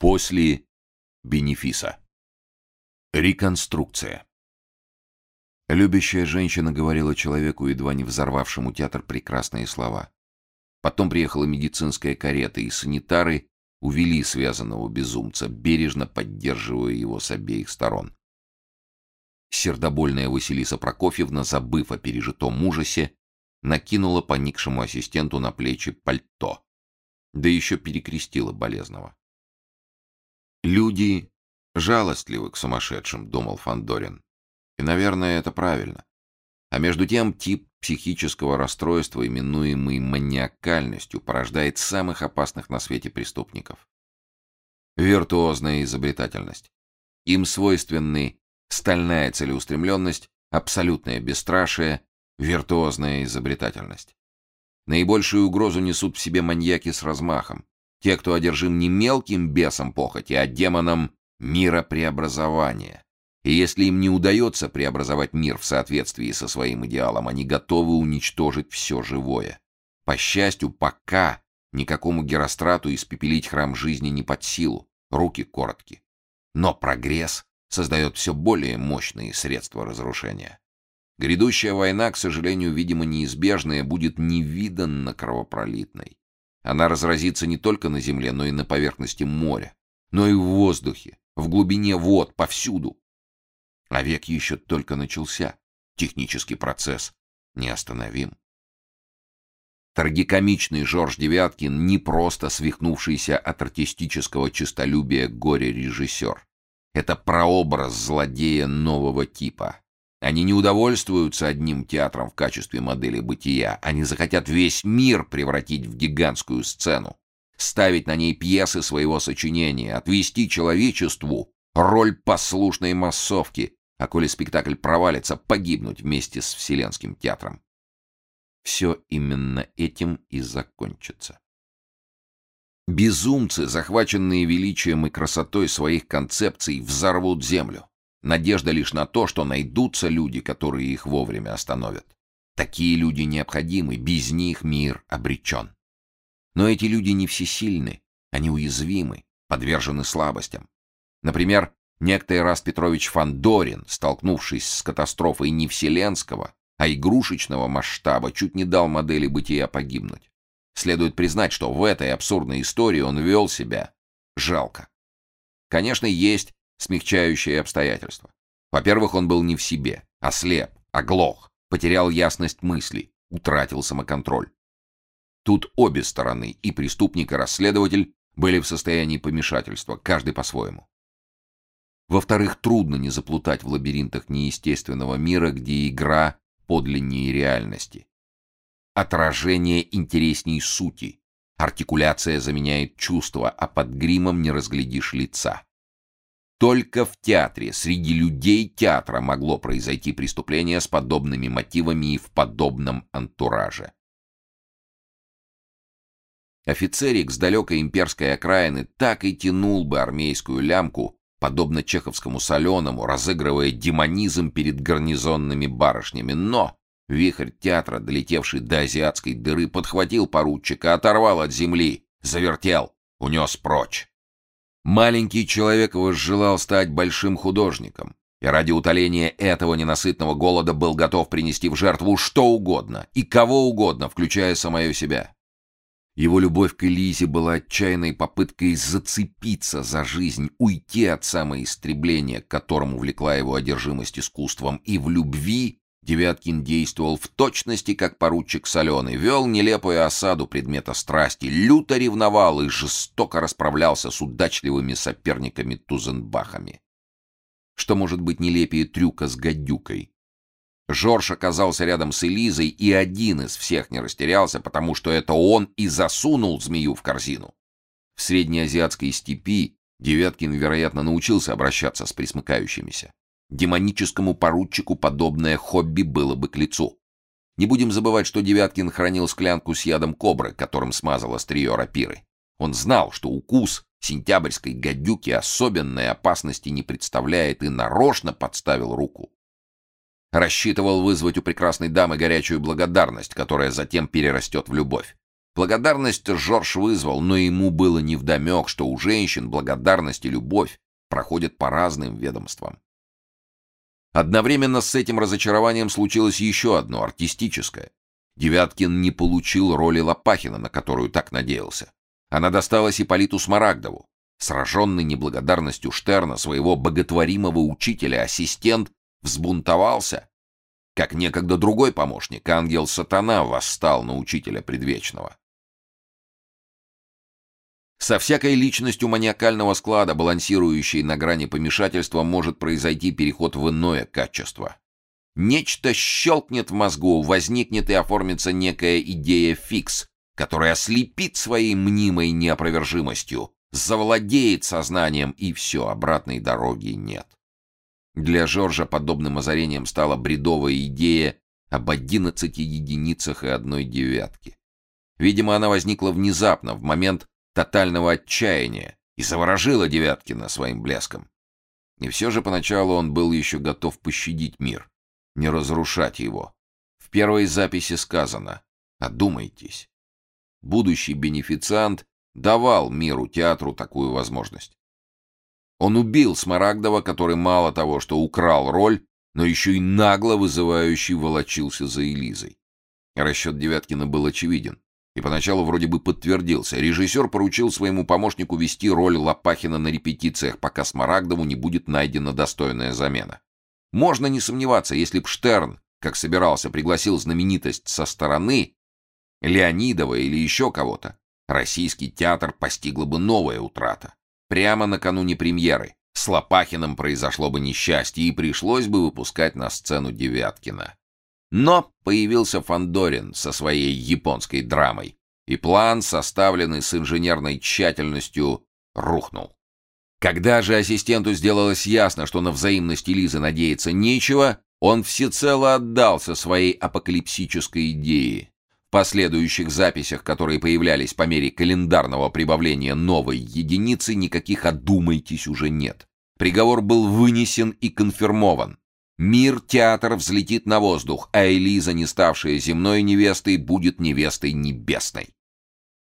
После бенефиса. Реконструкция. Любящая женщина говорила человеку, едва не взорвавшему театр, прекрасные слова. Потом приехала медицинская карета, и санитары увели связанного безумца, бережно поддерживая его с обеих сторон. Сердобольная Василиса Прокофьевна, забыв о пережитом ужасе, накинула поникшему ассистенту на плечи пальто, да еще перекрестила болезного. «Люди жалостливы к сумасшедшим», — думал Фандорин. «И, наверное, это правильно. А между тем тип психического расстройства, именуемый маниакальностью, порождает самых опасных на свете преступников. Виртуозная изобретательность. Им свойственны стальная целеустремленность, абсолютное бесстрашие, виртуозная изобретательность. Наибольшую угрозу несут в себе маньяки с размахом, те, кто одержим не мелким бесом похоти, а демоном мира преобразования. И если им не удается преобразовать мир в соответствии со своим идеалом, они готовы уничтожить все живое. По счастью, пока никакому Герострату испепелить храм жизни не под силу, руки коротки. Но прогресс создает все более мощные средства разрушения. Грядущая война, к сожалению, видимо, неизбежная, будет невиданно кровопролитной. Она разразится не только на земле, но и на поверхности моря, но и в воздухе, в глубине вод, повсюду. А век еще только начался. Технический процесс неостановим. Трагикомичный Жорж Девяткин не просто свихнувшийся от артистического честолюбия горе-режиссер. Это прообраз злодея нового типа. Они не удовольствуются одним театром в качестве модели бытия. Они захотят весь мир превратить в гигантскую сцену, ставить на ней пьесы своего сочинения, отвести человечеству роль послушной массовки, а коли спектакль провалится, погибнуть вместе с Вселенским театром. Все именно этим и закончится. Безумцы, захваченные величием и красотой своих концепций, взорвут землю. Надежда лишь на то, что найдутся люди, которые их вовремя остановят. Такие люди необходимы, без них мир обречен. Но эти люди не всесильны, они уязвимы, подвержены слабостям. Например, некто Ираст Петрович Фандорин, столкнувшись с катастрофой не вселенского, а игрушечного масштаба, чуть не дал модели бытия погибнуть. Следует признать, что в этой абсурдной истории он вел себя жалко. Конечно, есть смягчающие обстоятельства. Во-первых, он был не в себе, ослеп, оглох, потерял ясность мыслей, утратил самоконтроль. Тут обе стороны, и преступник, и расследователь, были в состоянии помешательства, каждый по-своему. Во-вторых, трудно не заплутать в лабиринтах неестественного мира, где игра подлиннее реальности. Отражение интересней сути. Артикуляция заменяет чувства, а под гримом не разглядишь лица. Только в театре, среди людей театра могло произойти преступление с подобными мотивами и в подобном антураже. Офицерик с далекой имперской окраины так и тянул бы армейскую лямку, подобно чеховскому соленому, разыгрывая демонизм перед гарнизонными барышнями. Но вихрь театра, долетевший до азиатской дыры, подхватил поручика, оторвал от земли, завертел, унес прочь. Маленький человек возжелал стать большим художником, и ради утоления этого ненасытного голода был готов принести в жертву что угодно и кого угодно, включая самое себя. Его любовь к Элизе была отчаянной попыткой зацепиться за жизнь, уйти от самоистребления, к которому влекла его одержимость искусством, и в любви Девяткин действовал в точности, как поручик Соленый, вел нелепую осаду предмета страсти, люто ревновал и жестоко расправлялся с удачливыми соперниками Тузенбахами. Что может быть нелепее трюка с гадюкой? Жорж оказался рядом с Элизой, и один из всех не растерялся, потому что это он и засунул змею в корзину. В среднеазиатской степи Девяткин, вероятно, научился обращаться с присмыкающимися. Демоническому поручику подобное хобби было бы к лицу. Не будем забывать, что Девяткин хранил склянку с ядом кобры, которым смазал острие рапиры. Он знал, что укус сентябрьской гадюки особенной опасности не представляет и нарочно подставил руку. Рассчитывал вызвать у прекрасной дамы горячую благодарность, которая затем перерастет в любовь. Благодарность Жорж вызвал, но ему было невдомек, что у женщин благодарность и любовь проходят по разным ведомствам. Одновременно с этим разочарованием случилось еще одно, артистическое. Девяткин не получил роли Лопахина, на которую так надеялся. Она досталась Ипполиту Смарагдову. Сраженный неблагодарностью Штерна, своего боготворимого учителя, ассистент взбунтовался. Как некогда другой помощник, ангел-сатана, восстал на учителя предвечного. Со всякой личностью маниакального склада, балансирующей на грани помешательства, может произойти переход в иное качество. Нечто щелкнет в мозгу, возникнет и оформится некая идея фикс, которая ослепит своей мнимой неопровержимостью, завладеет сознанием, и все, обратной дороги нет. Для Жоржа подобным озарением стала бредовая идея об одиннадцати единицах и одной девятке. Видимо, она возникла внезапно, в момент тотального отчаяния, и заворожила Девяткина своим блеском. И все же поначалу он был еще готов пощадить мир, не разрушать его. В первой записи сказано «Одумайтесь». Будущий бенефициант давал миру театру такую возможность. Он убил Смарагдова, который мало того, что украл роль, но еще и нагло вызывающий волочился за Элизой. Расчет Девяткина был очевиден. И поначалу вроде бы подтвердился. Режиссер поручил своему помощнику вести роль Лопахина на репетициях, пока Смарагдову не будет найдена достойная замена. Можно не сомневаться, если б Штерн, как собирался, пригласил знаменитость со стороны, Леонидова или еще кого-то, российский театр постигла бы новая утрата. Прямо накануне премьеры с Лопахиным произошло бы несчастье, и пришлось бы выпускать на сцену Девяткина. Но появился Фандорин со своей японской драмой, и план, составленный с инженерной тщательностью, рухнул. Когда же ассистенту сделалось ясно, что на взаимность Лизы надеяться нечего, он всецело отдался своей апокалипсической идее. В последующих записях, которые появлялись по мере календарного прибавления новой единицы, никаких «одумайтесь» уже нет. Приговор был вынесен и конфирмован. Мир театр взлетит на воздух, а Элиза, не ставшая земной невестой, будет невестой небесной.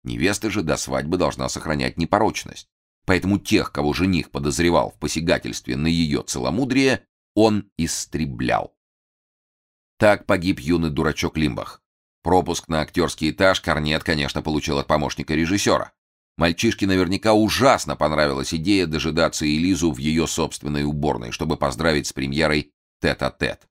Невеста же до свадьбы должна сохранять непорочность. Поэтому тех, кого жених подозревал в посягательстве на ее целомудрие, он истреблял. Так погиб юный дурачок Лимбах. Пропуск на актерский этаж Корнет, конечно, получил от помощника режиссера. Мальчишке наверняка ужасно понравилась идея дожидаться Элизу в ее собственной уборной, чтобы поздравить с премьерой тет-а-тет.